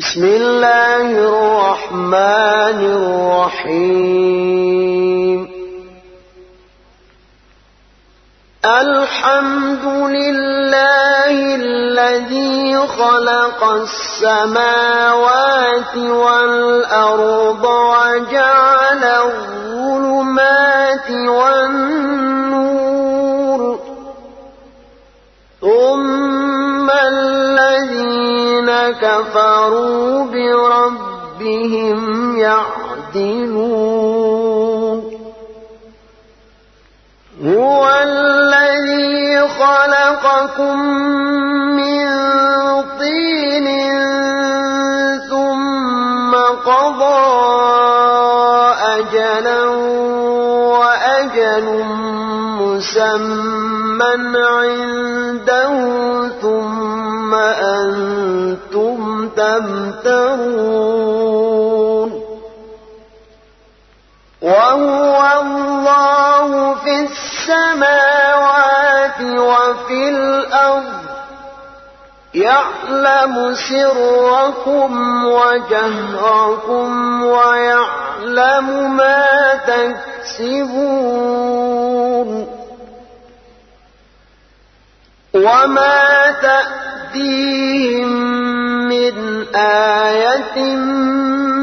بسم الله الرحمن الرحيم. الحمد لله الذي خلق السماوات والأرض وجعل الظلمات والنور كفروا بربهم يعدلون. هو الذي خلقكم من طين ثم قضى أجلا وأجل مسمى عنده ثم أنتم تمترون. وهو الله في السماوات وفي الأرض. يعلم سركم وجهركم ويعلم ما تكسبون. وما تأتيهم من آية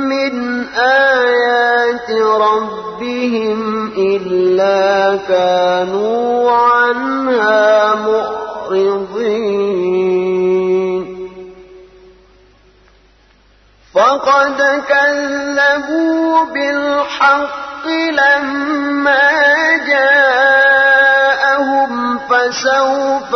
من آيات ربهم إلا كانوا عنها معرضين. فقد كذبوا بالحق لما جاءهم فسوف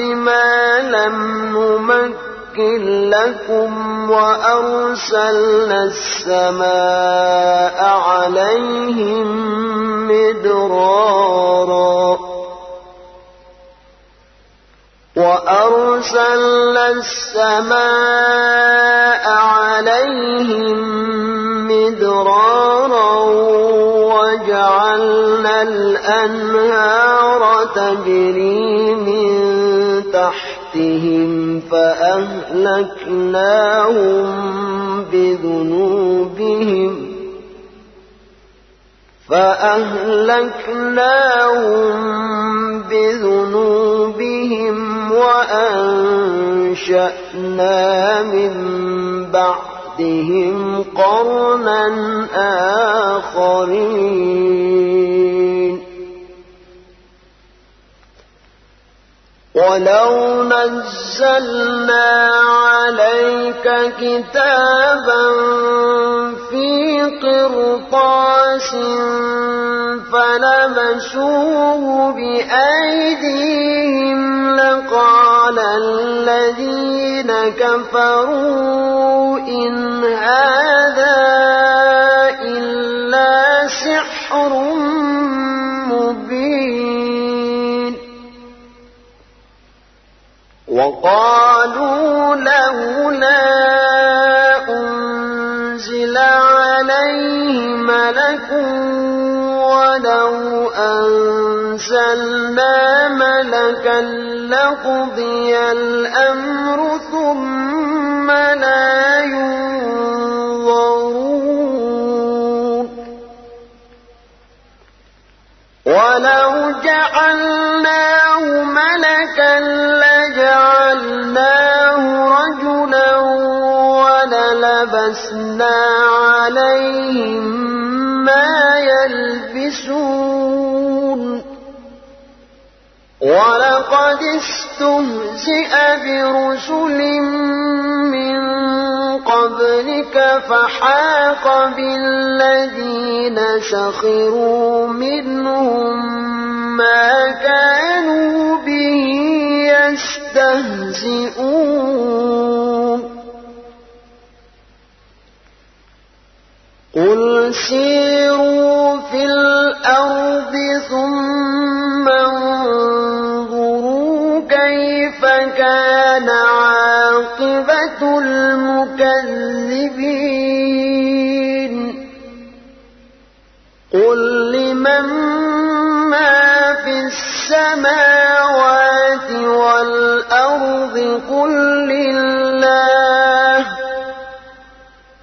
نمكن لكم وأرسلنا السماء عليهم مدرارا. وأرسلنا السماء عليهم مدرارا وجعلنا الأنهار تجري من تحتهم فأهلكناهم بذنوبهم فأهلكناهم بذنوبهم وأنشأنا من بعدهم قرنا آخرين. ولو نزلنا عليك كتابا في قرطاس فلمسوه بأيديهم لقال الذين كفروا إن هذا وقالوا لولا أنزل عليه ملك ولو أنزلنا ملكا لقضي الأمر ثم لا ينظرون. ولو جعلناه برسل من قبلك فحاق بالذين سخروا منهم ما كانوا به يستهزئون قل سيروا في الأرض ثم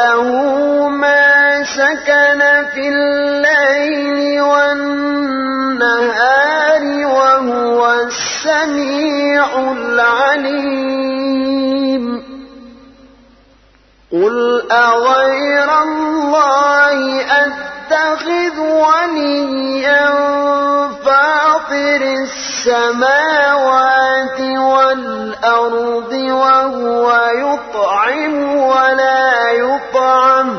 وله ما سكن في الليل والنهار وهو السميع العليم. قل أغير الله أتخذ وليا فاطر السماوات والأرض وهو يطعم ولا يطعم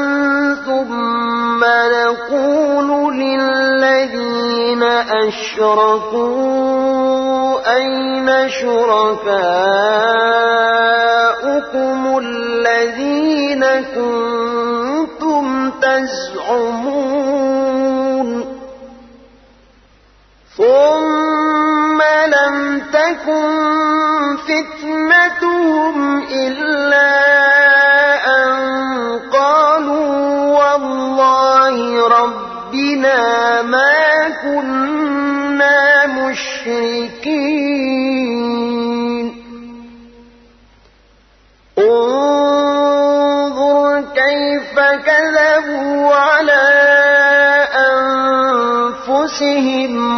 أشركوا أين شركاؤكم الذين كنتم تزعمون ثم لم تكن فتنتهم إلا أن قالوا والله ربنا مشركين انظر كيف كذبوا على أنفسهم.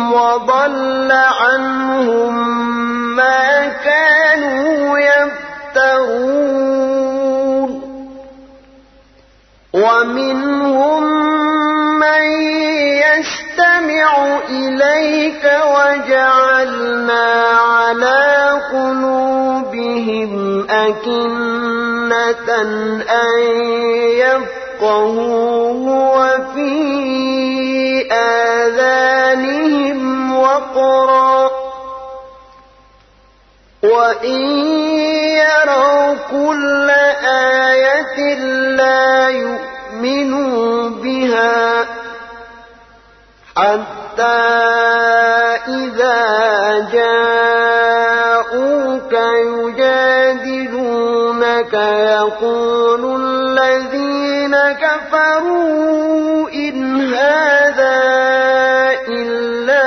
أكنة أن يفقهوه وفي آذانهم وقرا وإن يروا كل آية لا يؤمنوا بها حتى إذا جاءوك يجادلونك يقول الذين كفروا إن هذا إلا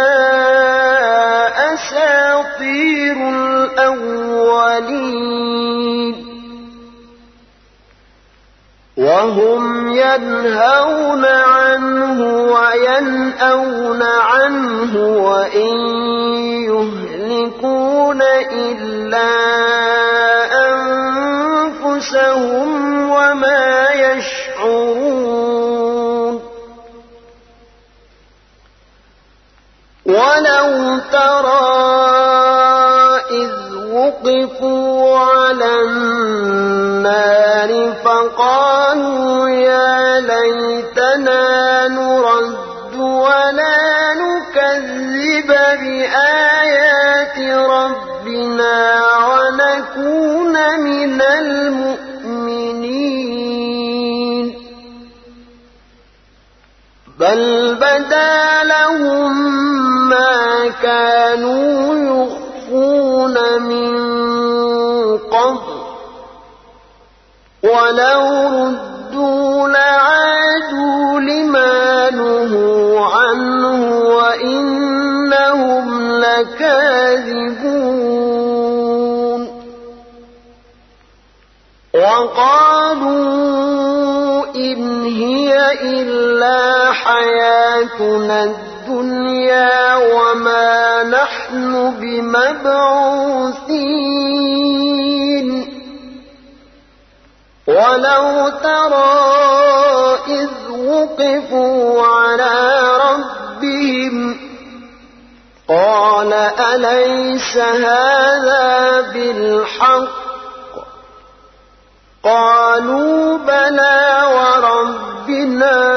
أساطير الأولين وهم ينهون عنه وينأون عنه وإن يهلكون إلا أنفسهم وما يشعرون. ولو ترى إذ وقفوا على النار فقالوا كانوا يخفون من قبل ولو ردوا لعادوا لما نهوا عنه وإنهم لكاذبون وقالوا إن هي إلا حياتنا الدنيا وما نحن بمبعوثين. ولو ترى إذ وقفوا على ربهم قال أليس هذا بالحق؟ قالوا بلى وربنا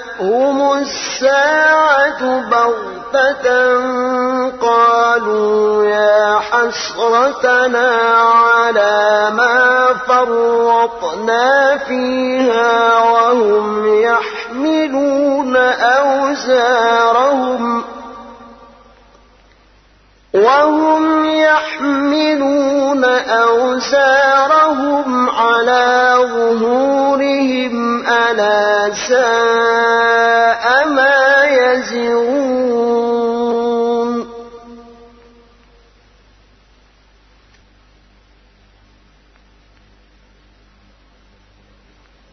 جاءتهم الساعة بغتة قالوا يا حسرتنا على ما فرطنا فيها وهم يحملون أوزارهم وهم يحملون أوزارهم على ظهورهم ألا ساء ما يزرون.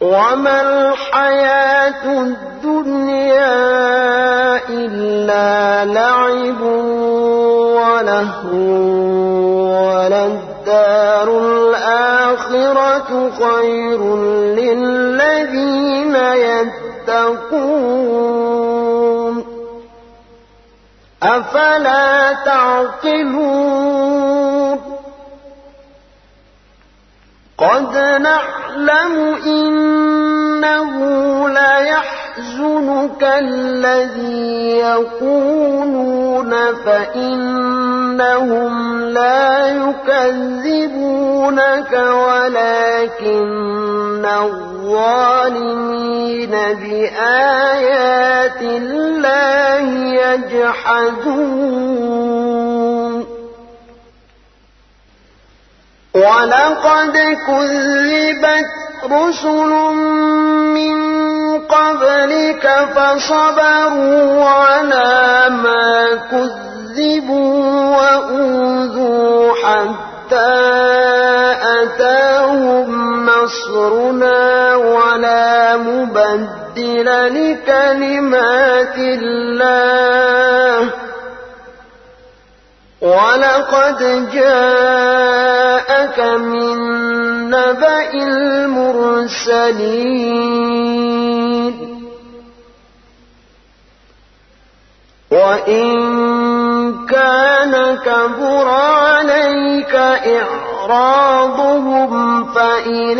وما الحياة الدنيا إلا لعب ولهو وللدار الآخرة خير يتقون. أفلا تعقلون. قد نعلم إنه ليحزنك الذي يقولون فإنهم لا يكذبونك ولكن الظالمين بآيات الله يجحدون. ولقد كذبت رسل من قبلك فصبروا على ما كذبوا وأوذوا حتى أتاهم نصرنا ولا مبدل لكلمات الله. ولقد جاءك من نبأ المرسلين وإن كان كبر عليك إعراضهم فإن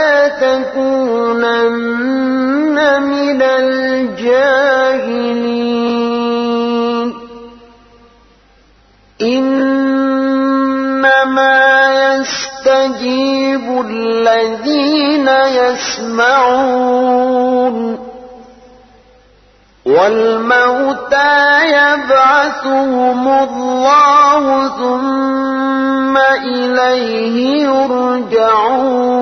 تكونن من الجاهلين إنما يستجيب الذين يسمعون والموتى يبعثهم الله ثم إليه يرجعون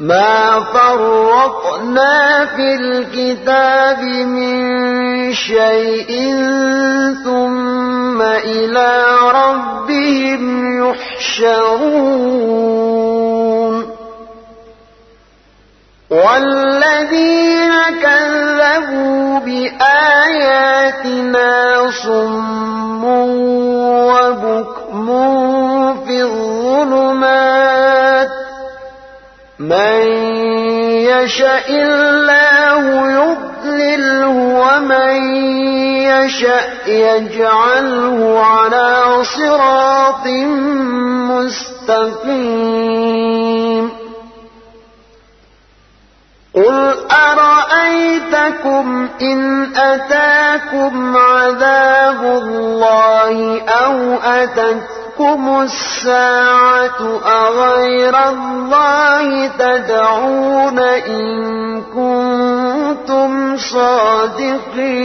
ما فرطنا في الكتاب من شيء ثم إلى ربهم يحشرون. والذين كذبوا بآياتنا صم يشاء الله يضلله ومن يشاء يجعله على صراط مستقيم قل أرأيتكم إن أتاكم عذاب الله أو أتتكم الساعة أغير الله تدعون إن كنتم صادقين.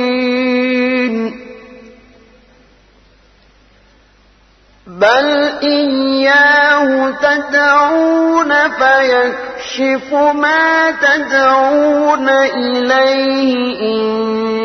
بل إياه تدعون فيكشف ما تدعون إليه إن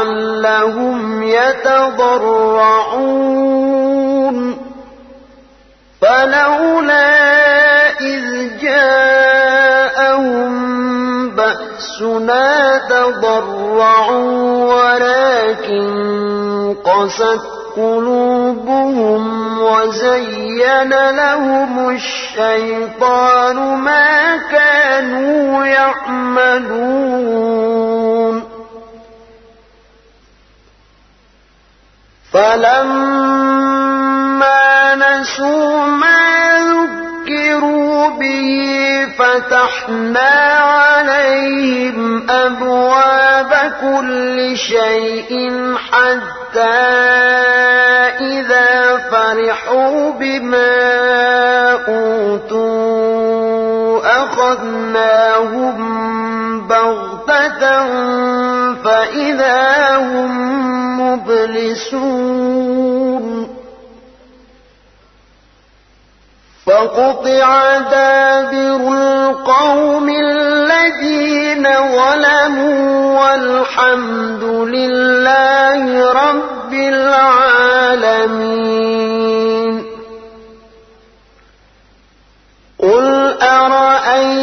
لعلهم يتضرعون. فلولا إذ جاءهم بأسنا تضرعوا ولكن قست قلوبهم وزين لهم الشيطان ما كانوا يعملون فلما نسوا ما ذكروا به فتحنا عليهم أبواب كل شيء حتى إذا فرحوا بما أوتوا أخذناهم بغتة فإذا هم مبلسون. فقطع دابر القوم الذين ظلموا والحمد لله رب العالمين.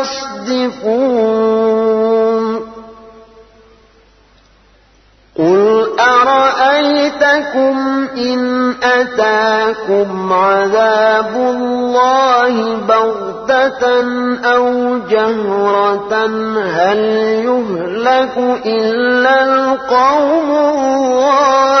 يصدفون قل أرأيتكم إن أتاكم عذاب الله بغتة أو جهرة؟ هل يهلك إلا القوم الظالمون؟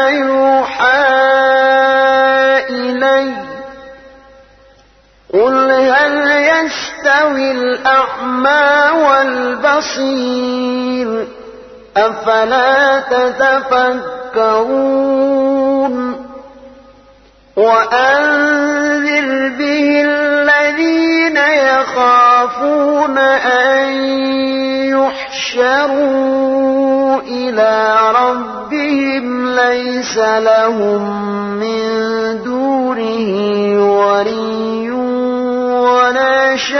والبصير أفلا تتفكرون وأنذر به الذين يخافون أن يحشروا إلى ربهم ليس لهم من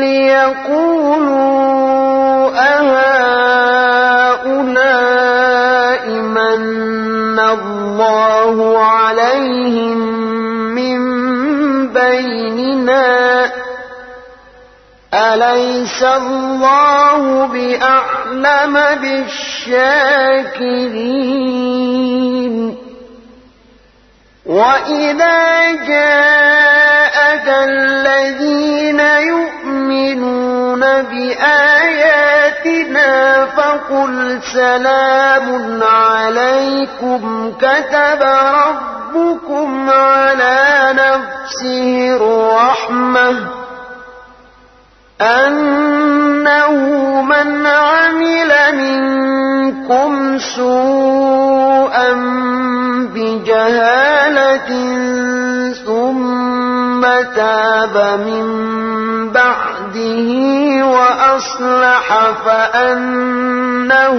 ليقولوا أهؤلاء من الله عليهم من بيننا أليس الله بأعلم بالشاكرين وإذا جاءك الذين يؤمنون بآياتنا فقل سلام عليكم كتب ربكم على نفسه الرحمه أنه من عمل منكم سوءا بجهالة ثم تاب من بعده وأصلح فأنه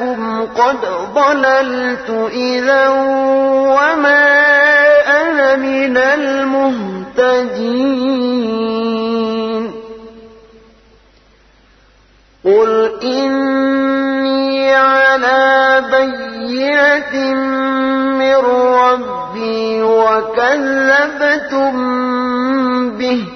أهواءكم قد ضللت إذا وما أنا من المهتدين قل إني على بينة من ربي وكذبتم به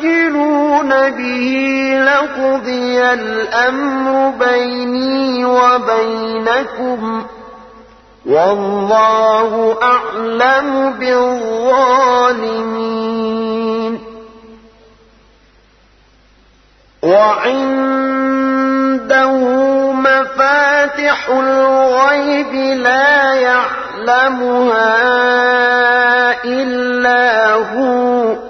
تستعجلون به لقضي الأمر بيني وبينكم والله أعلم بالظالمين. وعنده مفاتح الغيب لا يعلمها إلا هو.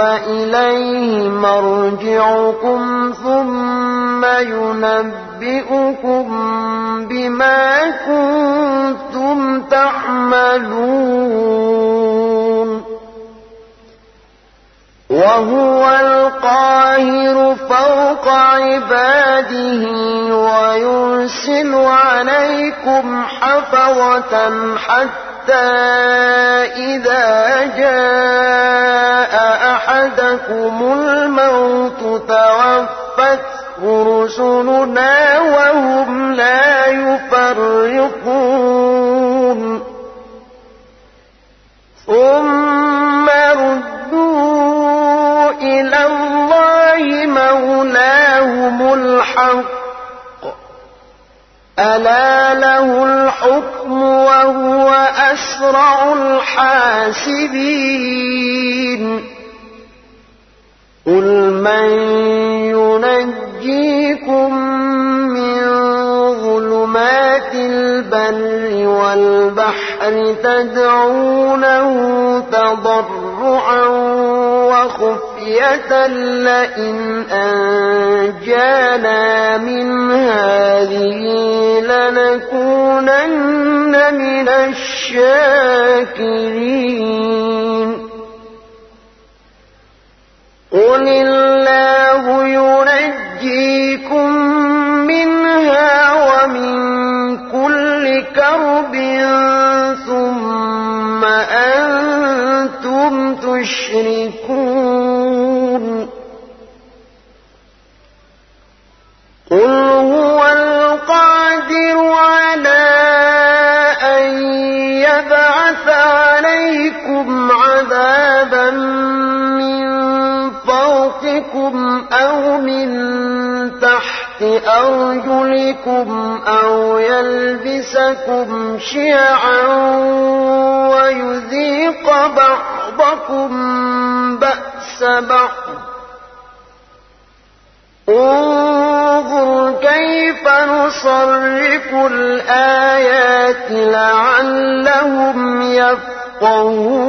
إليه مرجعكم ثم ينبئكم بما كنتم تعملون. وهو القاهر فوق عباده ويرسل عليكم حفظة حتى إذا جاء أحدكم الموت توفته رسلنا وهم لا يفرقون ثم ردوا إلى الله مولاهم الحق ألا له الحكم وهو أسرع الحاسبين. قل من ينجيكم البر والبحر تدعونه تضرعا وخفية لئن أنجانا من هذه لنكونن من الشاكرين. قل الله ينجيكم أو يلبسكم شيعا ويذيق بعضكم بأس بعض. انظر كيف نصرف الآيات لعلهم يفقهون.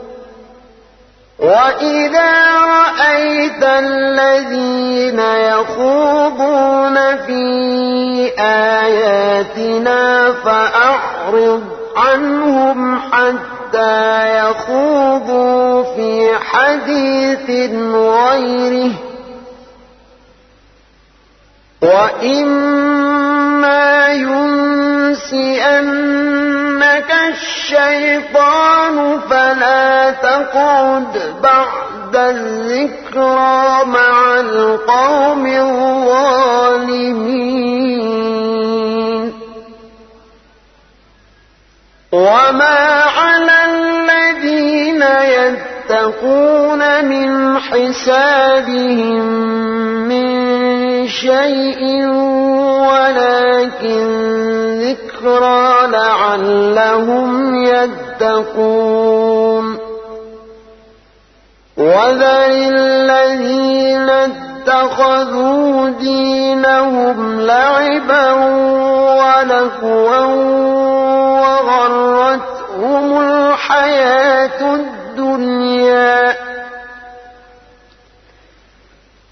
وإذا رأيت الذين يخوضون في آياتنا فأعرض عنهم حتى يخوضوا في حديث غيره وإما ينسئنك الشيطان فلا تقعد بعد الذكرى مع القوم الظالمين. وما على الذين يتقون من حسابهم من شيء ولكن ذكرى لعلهم يتقون. وذر الذين اتخذوا دينهم لعبا ولهوا وغرتهم الحياة الدنيا.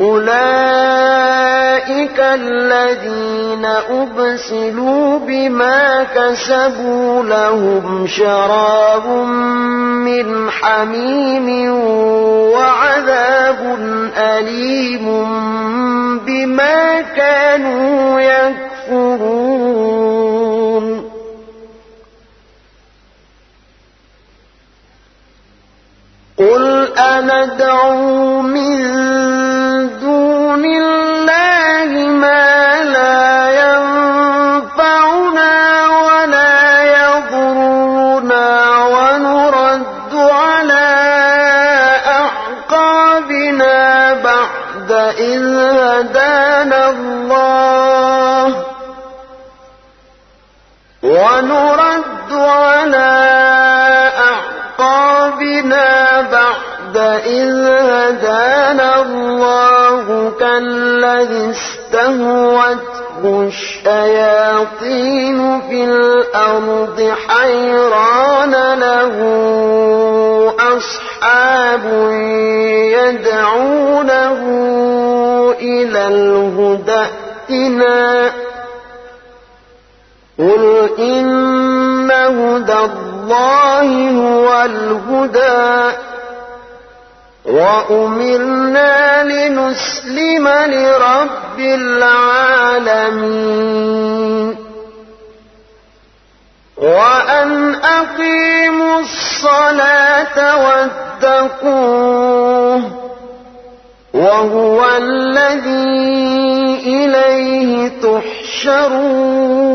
أولئك الذين أبسلوا بما كسبوا لهم شراب من حميم وعذاب أليم بما كانوا يكفرون قل أندعو من دون بنا كالذي استهوته الشياطين في الأرض حيران له أصحاب يدعونه إلى الهدى ائتنا. قل إن هدى الله هو الهدى. وأمرنا لنسلم لرب العالمين وأن أقيموا الصلاة واتقوه وهو الذي إليه تحشرون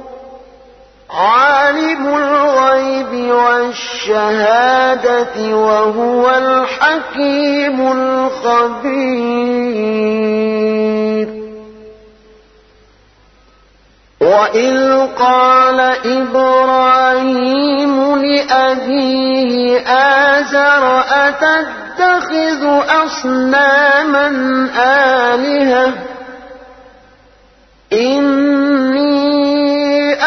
عالم الغيب والشهادة وهو الحكيم الخبير. وإذ قال إبراهيم لأبيه آزر أتتخذ أصناما آلهة؟ إني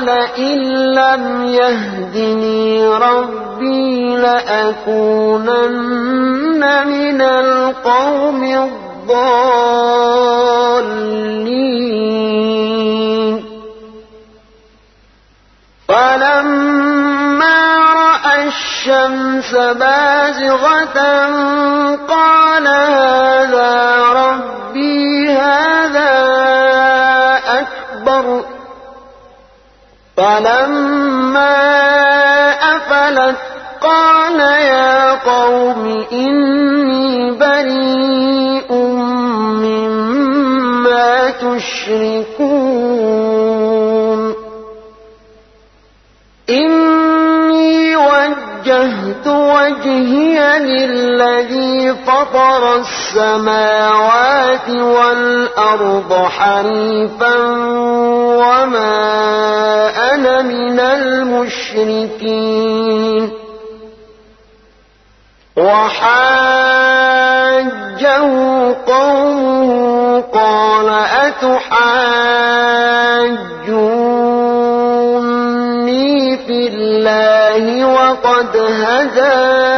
لئن لم يهدني ربي لأكونن من القوم الضالين. فلما رأى الشمس بازغة قال هذا ربي فلما أفلت قال يا قوم إني بريء مما تشركون. إني وجهت وجهي للذي فطر والأرض حنيفا وما أنا من المشركين. وحاجه قومه قال أتحاجوني في الله وقد هدان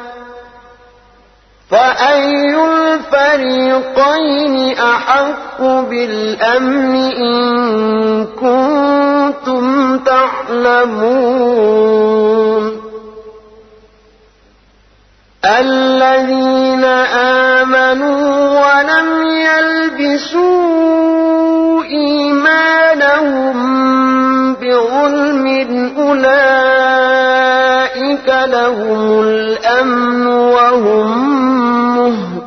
فأي الفريقين أحق بالأمن إن كنتم تعلمون؟ الذين آمنوا ولم يلبسوا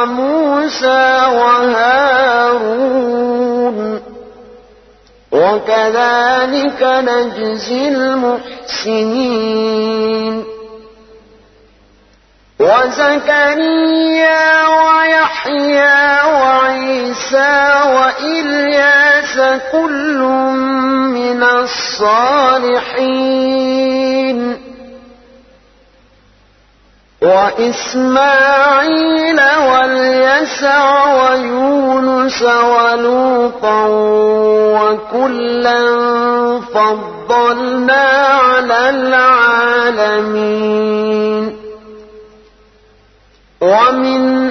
وموسى وهارون. وكذلك نجزي المحسنين. وزكريا ويحيى وعيسى وإلياس كل من الصالحين. وإسماعيل واليسع ويونس ولوطا وكلا فضلنا على العالمين. ومن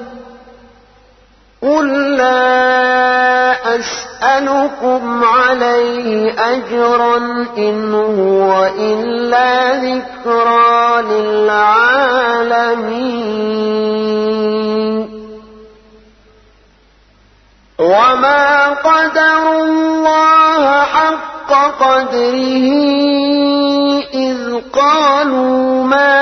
قل لا أسألكم عليه أجرا إن هو إلا ذكرى للعالمين وما قدروا الله حق قدره إذ قالوا ما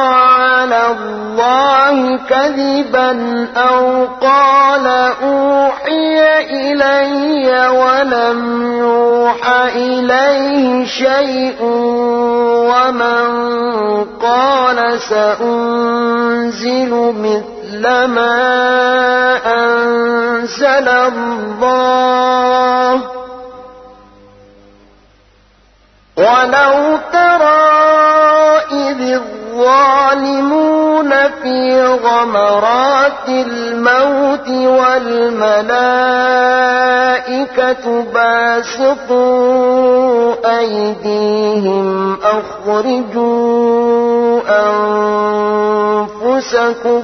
الله كذبا أو قال أوحي إلي ولم يوح إليه شيء ومن قال سأنزل مثل ما أنزل الله ولو ترى إذ الظالمون في غمرات الموت والملائكة باسطوا أيديهم أخرجوا أنفسكم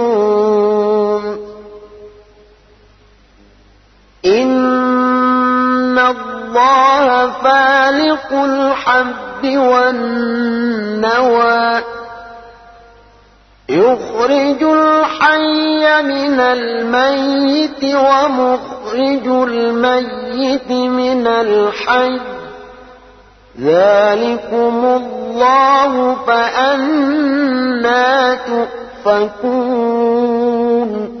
الله فالق الحب والنوى يخرج الحي من الميت ومخرج الميت من الحي ذلكم الله فأنا تؤفكون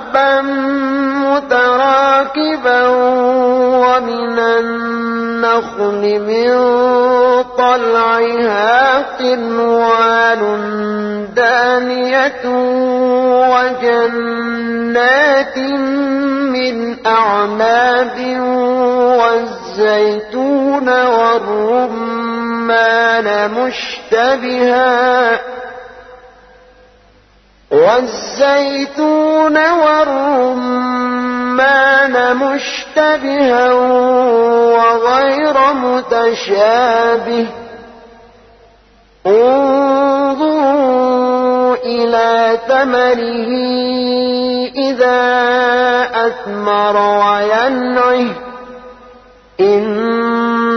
متراكبا ومن النخل من طلعها قنوان دانية وجنات من أعناب والزيتون والرمان مشتبها والزيتون والرمان مشتبها وغير متشابه. انظروا إلى ثمره إذا أثمر وينعه. إن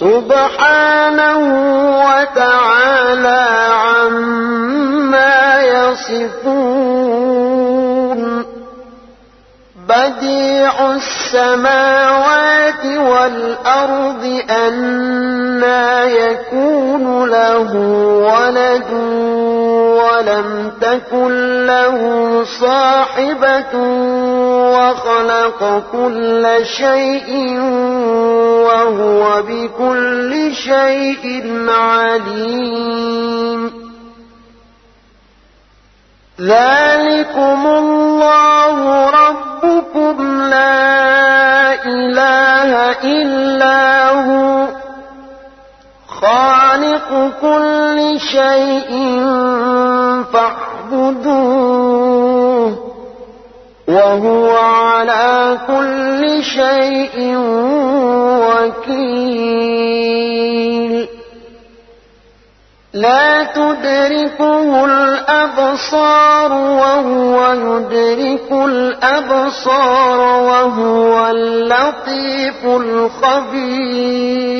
سبحانه وتعالى عما يصفون. بديع السماوات والأرض أنا يكون له ولد. ولم تكن له صاحبة وخلق كل شيء وهو بكل شيء عليم ذلكم الله ربكم لا إله إلا هو خالق كل شيء فاعبدوه وهو على كل شيء وكيل. لا تدركه الأبصار وهو يدرك الأبصار وهو اللطيف الخبير.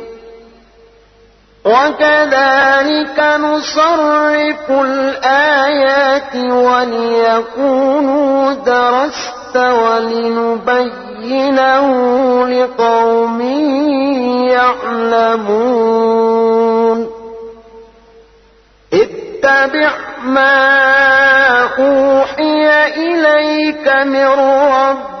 وكذلك نصرف الآيات وليكونوا درست ولنبينه لقوم يعلمون. اتبع ما أوحي إليك من ربك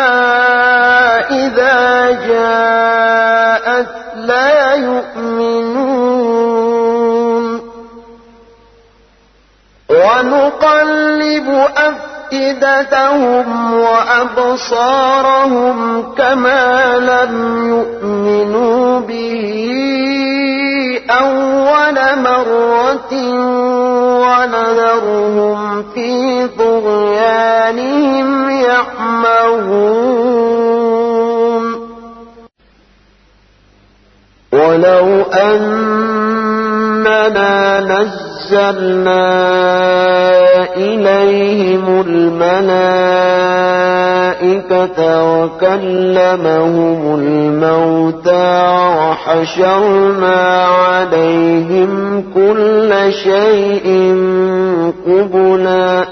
أفئدتهم وأبصارهم كما لم يؤمنوا به أول مرة ونذرهم في طغيانهم يعمهون. ولو أننا نزل أرسلنا إليهم الملائكة وكلمهم الموتى وحشرنا عليهم كل شيء قبلا.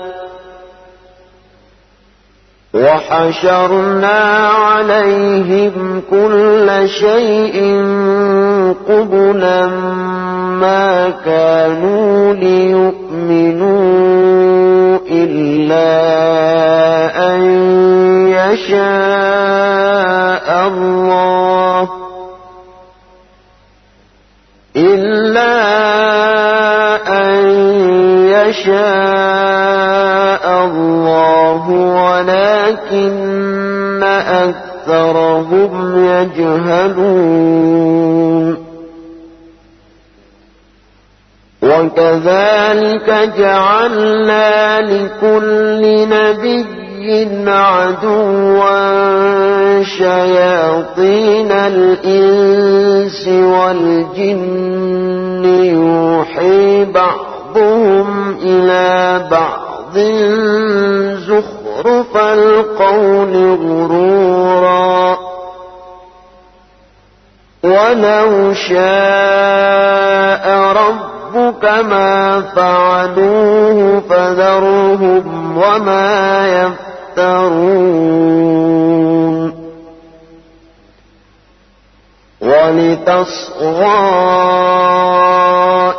وحشرنا عليهم كل شيء قبلا ما كانوا ليؤمنوا إلا أن يشاء الله إلا أن يشاء الله ولكن أكثرهم يجهلون وكذلك جعلنا لكل نبي عدوا شياطين الإنس والجن يوحي بعضهم إلى بعض زخرف القول غرورا ولو شاء رب ربك ما فعلوه فذرهم وما يفترون ولتصغى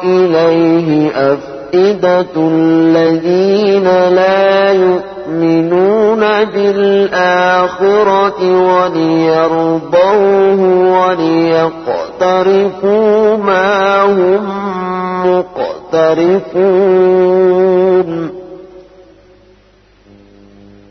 إليه أفئدة الذين لا يؤمنون بالآخرة وليرضوه وليقترفوا ما هم مقترفون.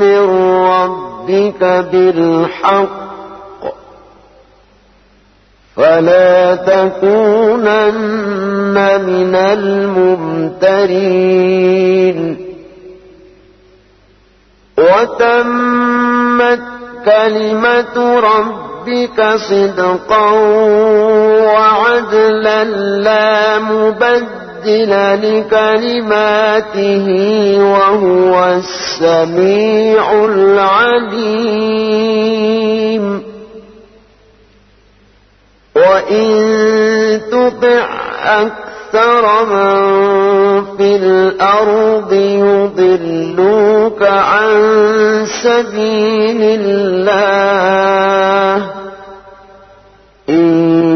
من ربك بالحق فلا تكونن من الممترين وتمت كلمة ربك صدقا وعدلا لا مبدل لكلماته وهو السميع العليم. وإن تطع أكثر من في الأرض يضلوك عن سبيل الله. إن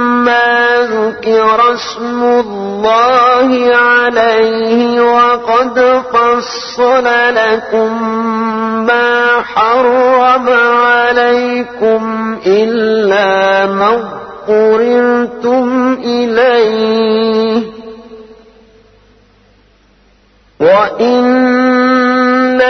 ذكر اسم الله عليه وقد فصل لكم ما حرم عليكم إلا ما اضطررتم إليه. وإن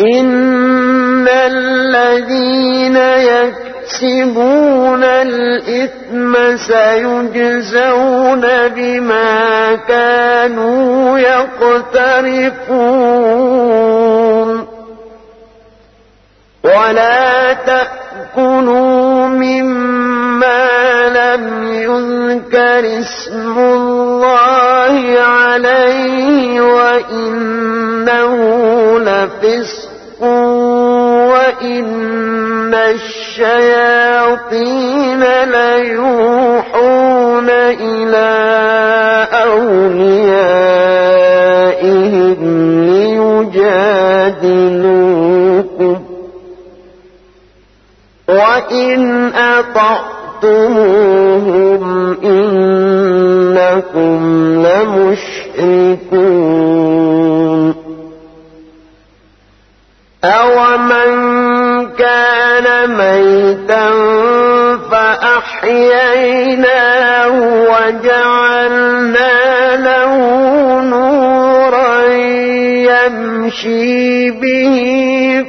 إن الذين يكسبون الإثم سيجزون بما كانوا يقترفون ولا تأكلوا مما لم يذكر اسم الله عليه وإنه لفسق وإن الشياطين ليوحون إلى أوليائهم ليجادلوكم وإن أطعتموهم إنكم لمشركون أومن ميتا فأحييناه وجعلنا له نورا يمشي به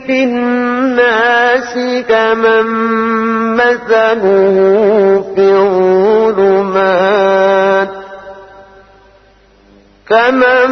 في الناس كمن مثله في الظلمات كمن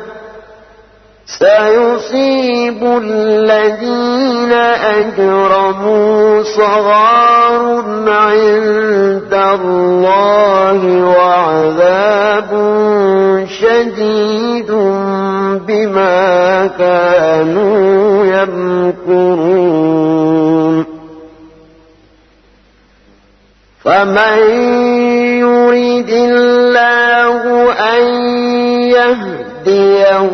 سيصيب الذين أجرموا صغار عند الله وعذاب شديد بما كانوا يمكرون. فمن يريد الله أن يهديه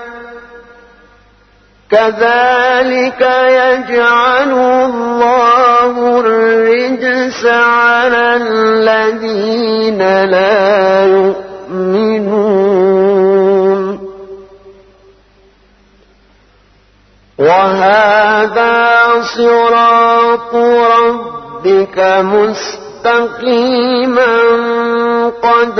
كذلك يجعل الله الرجس على الذين لا يؤمنون. وهذا صراط ربك مستقيما قد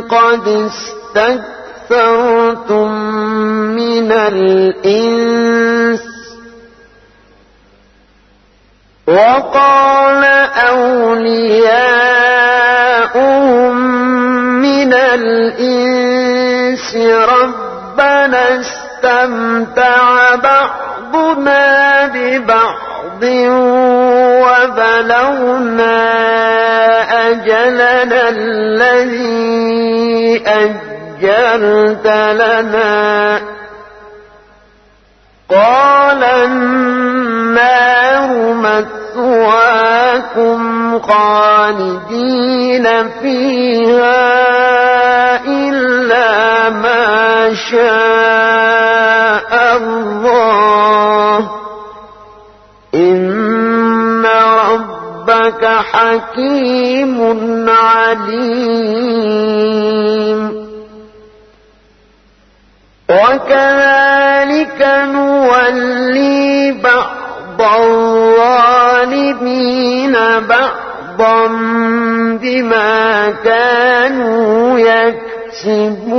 قد استكثرتم من الإنس وقال أولياؤهم من الإنس ربنا استمتع بعضنا ببعض وبلغنا أجلنا الذي أجلت لنا. قال النار مثواكم خالدين فيها إلا ما شاء الله. ربك حكيم عليم. وكذلك نولي بعض الظالمين بعضا بما كانوا يكسبون.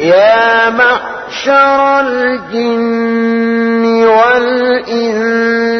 يا معشر الجن والإنس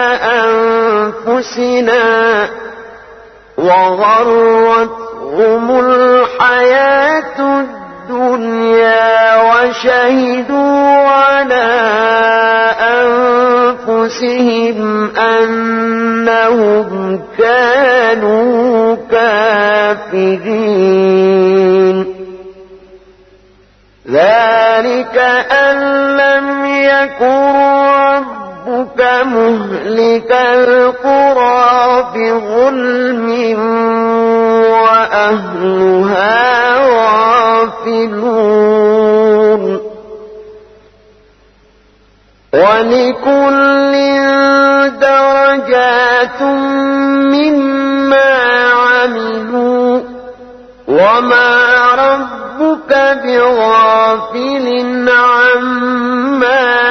أنفسنا وغرتهم الحياة الدنيا وشهدوا على أنفسهم أنهم كانوا كافرين. ذلك أن لم يكن مهلك القرى بظلم وأهلها غافلون. ولكل درجات مما عملوا وما ربك بغافل عما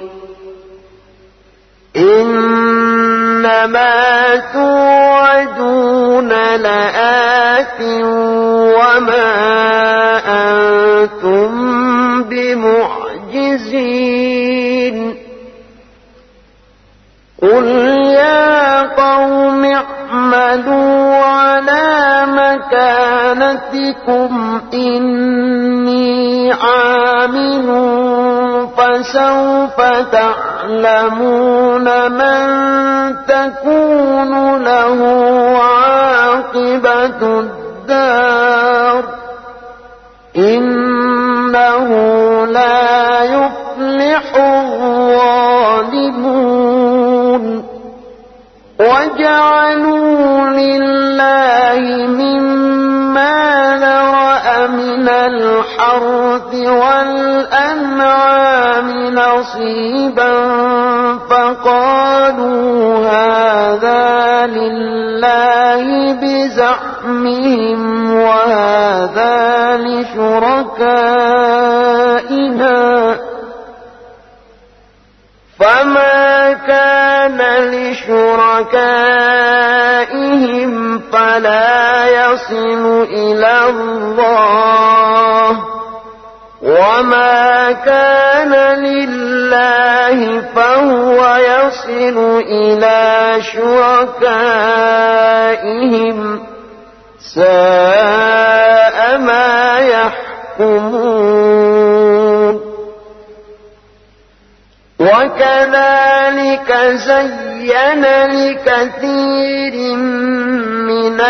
إنما توعدون لآت وما أنتم بمعجزين. قل يا قوم اعملوا على مكانتكم إني عامل فسوف تعلمون من تكون له عاقبة الدار نصيبا فقالوا هذا لله بزعمهم وهذا لشركائنا فما كان لشركائهم فلا يصل إلى الله وما كان لله فهو يصل إلى شركائهم ساء ما يحكمون. وكذلك زين لكثير من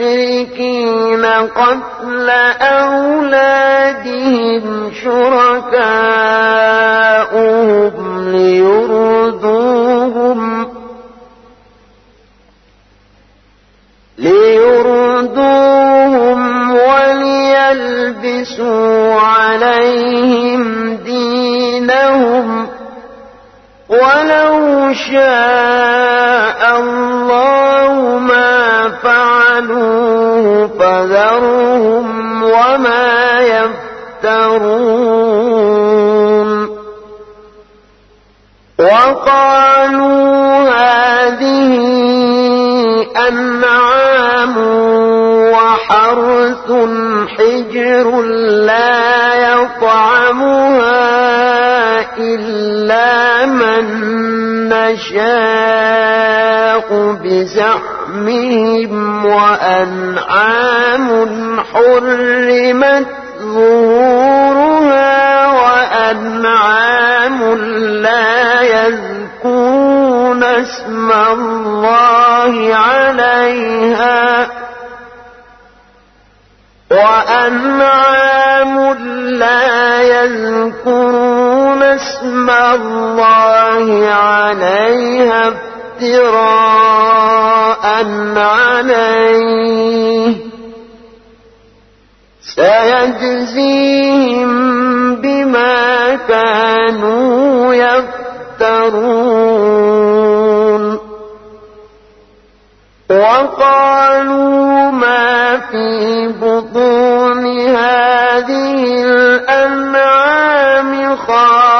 المشركين قتل أولادهم شركاؤهم ليردوهم ليردوهم وليلبسوا عليهم دينهم ولو شاء فذرهم وما يفترون وقالوا هذه أنعام وحرث حجر لا يطعمها إلا من نشاء بزعمهم وأنعام حرمت ظهورها وأنعام لا يذكرون اسم الله عليها وأنعام لا يذكرون اسم الله عليها افتراء عليه. سيجزيهم بما كانوا يفترون. وقالوا ما في بطون هذه الأنعام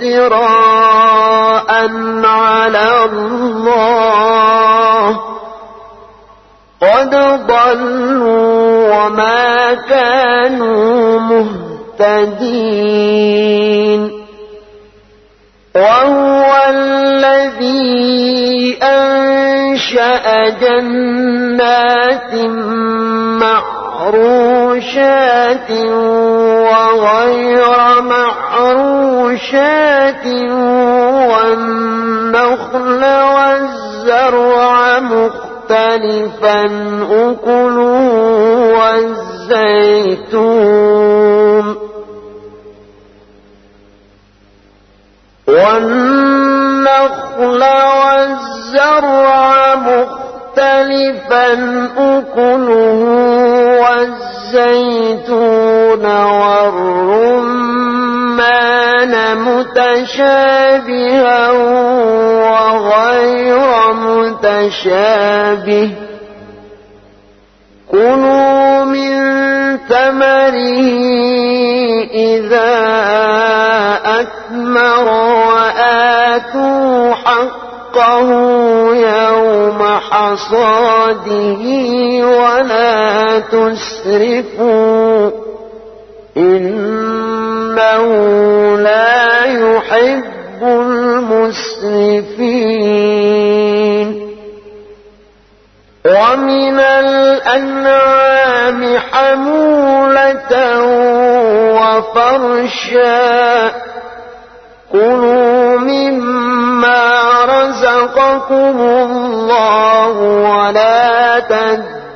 افتراء على الله. قد ضلوا وما كانوا مهتدين. وهو الذي أنشأ جنات معروشات وغير معروشات والنخل والزرع مختلف مختلفا أكله والزيتون والنخل والزرع مختلفا أكله والزيتون والرمان متشابها وغير متشابه كلوا من ثمره إذا أثمر وآتوا حقه يوم حصاده ولا تسرفوا إنه لا يحب المسرفين. ومن الأنعام حمولة وفرشا. كلوا مما رزقكم الله ولا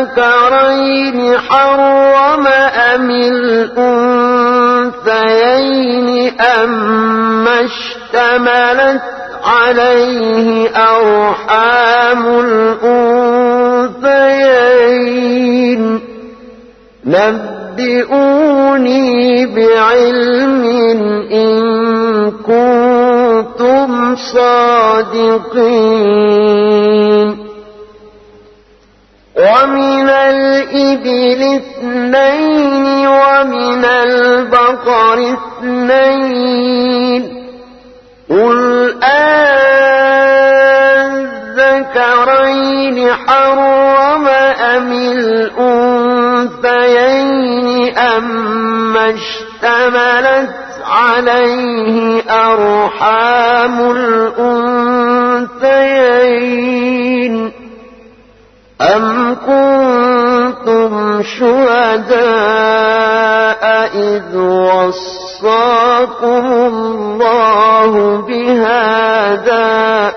أذكرين حرم أم الأنثيين أم اشتملت عليه أرحام الأنثيين؟ نبئوني بعلم إن كنتم صادقين. ومن الإبل اثنين ومن البقر اثنين. قل أذكرين حرم أم الأنثيين أم اشتملت عليه أرحام الأنثيين. أم شهداء إذ وصاكم الله بهذا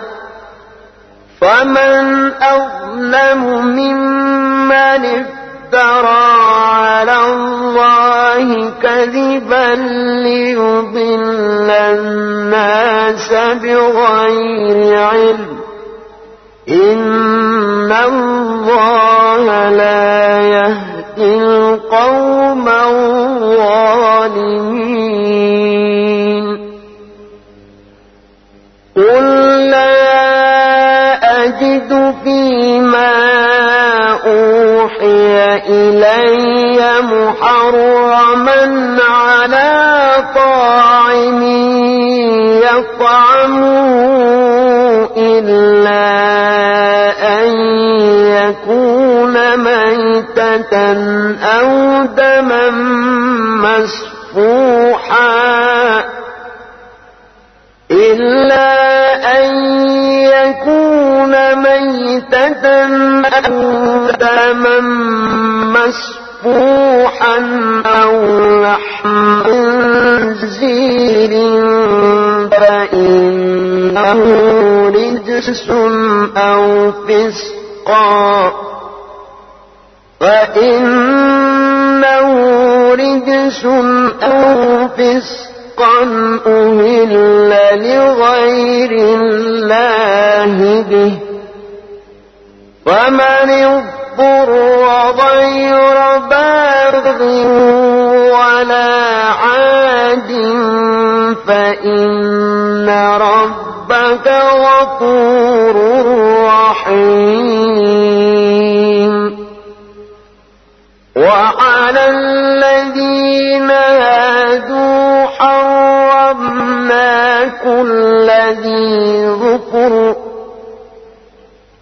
فمن أظلم ممن افترى على الله كذبا ليضل الناس بغير علم إن الله لا الظالمين. قل لا أجد فيما أوحي إلي محرما على طاعم يطعمه إلا أن يكون ميتة أو دما مسفوحا إلا أن يكون ميتة أو دما مسفوحا أو لحم خنزير فإنه رجس أو فسقا فإنه رجس أو فسقا أهل لغير الله به. فمن اضطر غير باغ ولا عاد فإن ربك غفور رحيم.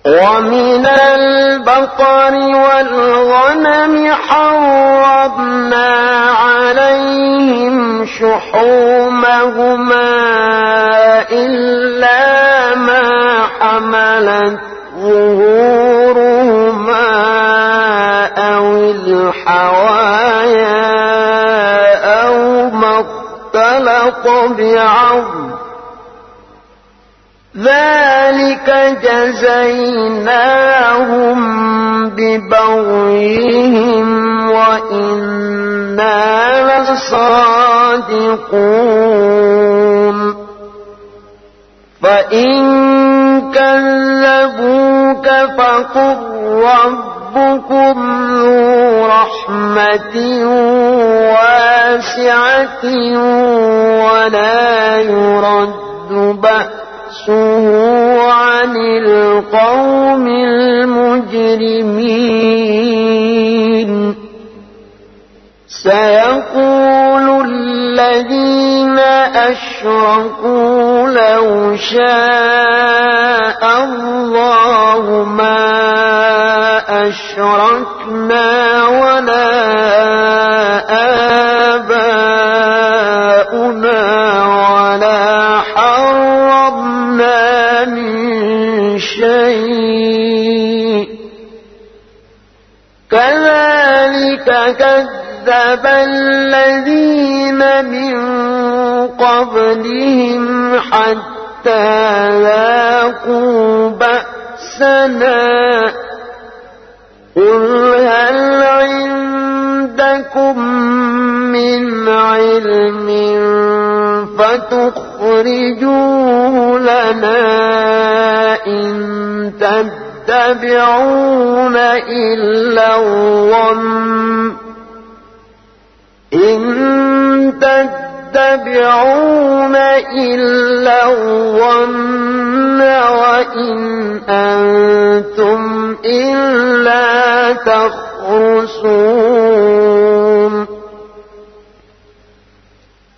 ومن البقر والغنم حرمنا عليهم شحومهما إلا ما حملت ظهورهما أو الحوايا أو ما اختلط بعظم. ذلك جزيناهم ببغيهم وإنا لصادقون. فإن كذبوك فقل ربكم ذو رحمة واسعة ولا يرد بأس بأسه عن القوم المجرمين. سيقول الذين أشركوا لو شاء الله ما أشركنا ولا الذين من قبلهم حتى ذاقوا بأسنا قل هل عندكم من علم فتخرجوه لنا إن تتبعون إلا الظن إن تتبعون إلا الظن وإن أنتم إلا تخرسون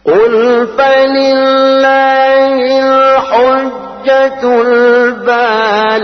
قل فلله الحجة البالغة.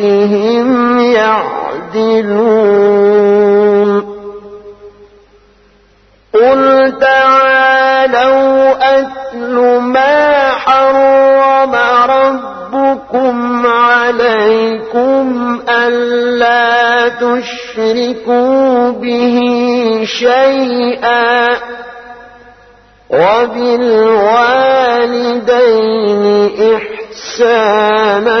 بربهم يعدلون قل تعالوا أتل ما حرم ربكم عليكم ألا تشركوا به شيئا وبالوالدين إحسانا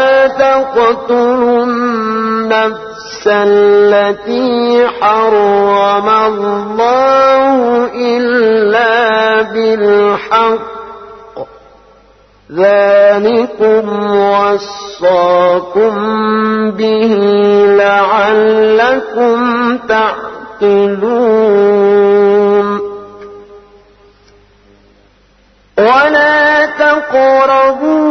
تقتلوا النفس التي حرم الله إلا بالحق. ذلكم وصاكم به لعلكم تعقلون. ولا تقربوا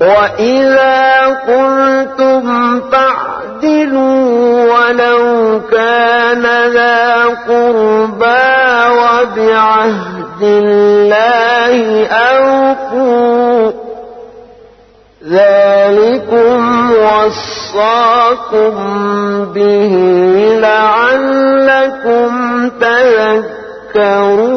وإذا قلتم فاعدلوا ولو كان ذا قربى وبعهد الله أوفوا ذلكم وصاكم به لعلكم تذكرون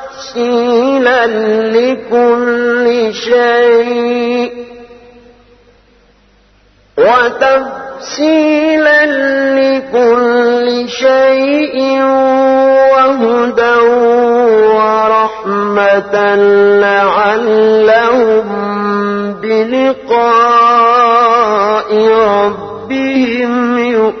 وتفصيلا لكل شيء. وتفصيلا لكل شيء وهدى ورحمة لعلهم بلقاء ربهم يؤمنون.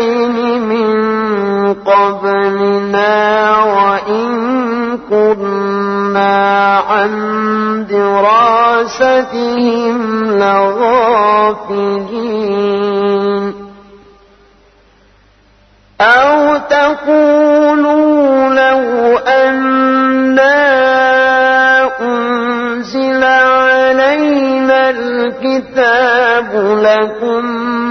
طائفتين من قبلنا وإن كنا عن دراستهم لغافلين. أو تقولوا لو أنا أنزل علينا الكتاب لكنا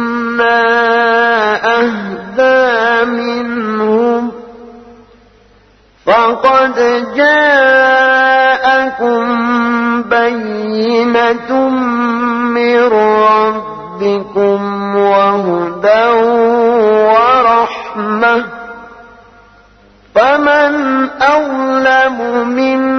أهدى منهم. فقد جاءكم بينة من ربكم وهدى ورحمة. فمن أظلم ممن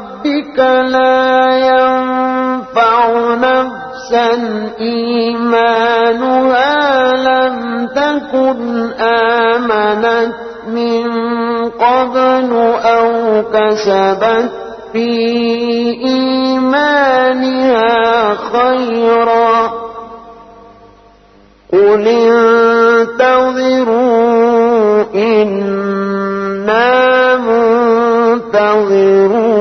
لا ينفع نفسا إيمانها لم تكن آمنت من قبل أو كسبت في إيمانها خيرا. قل انتظروا إنا منتظرون.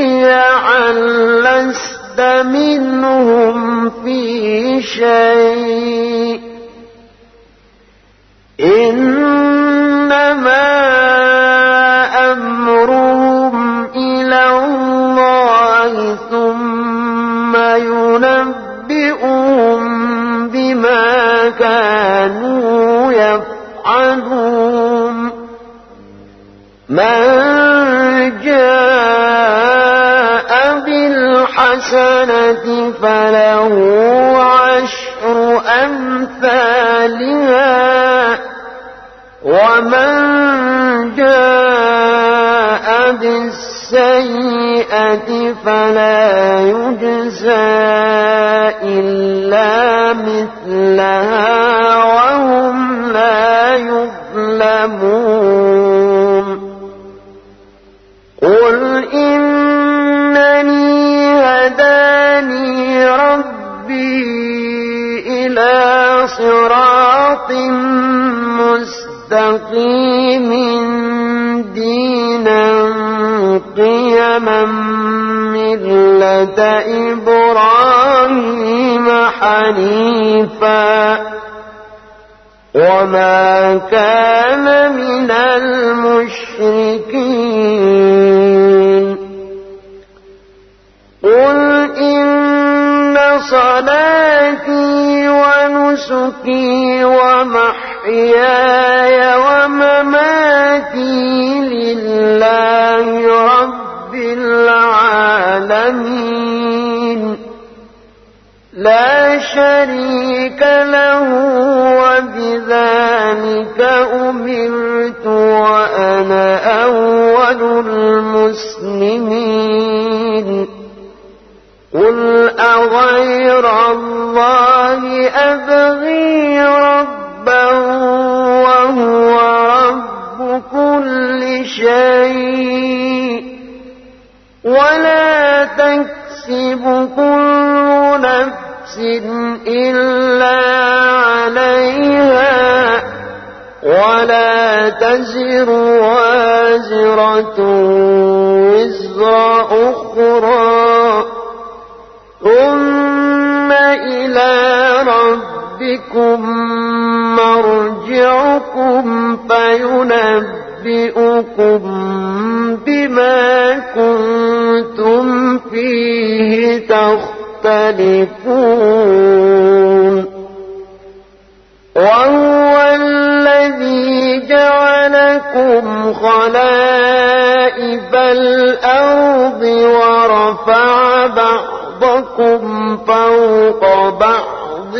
وكانوا شيعا لست منهم في شيء إنما بالحسنة فله عشر أمثالها ومن جاء بالسيئة فلا يجزى إلا مثلها وهم لا يظلمون قل صراط مستقيم دينا قيما ملة إبراهيم حنيفا وما كان من المشركين. قل إن صلاتي ونسكي ومحياي ومماتي لله رب العالمين. لا شريك له وبذلك أمرت وأنا أول المسلمين. قل أغير الله أبغي تكسب كل نفس إلا عليها ولا تزر وازرة وزر أخرى. ثم إلى ربكم مرجعكم فينبئكم كنتم فيه تختلفون وهو الذي جعلكم خلائف الأرض ورفع بعضكم فوق بعض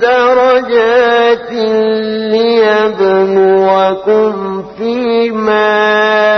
درجات ليبلوكم فيما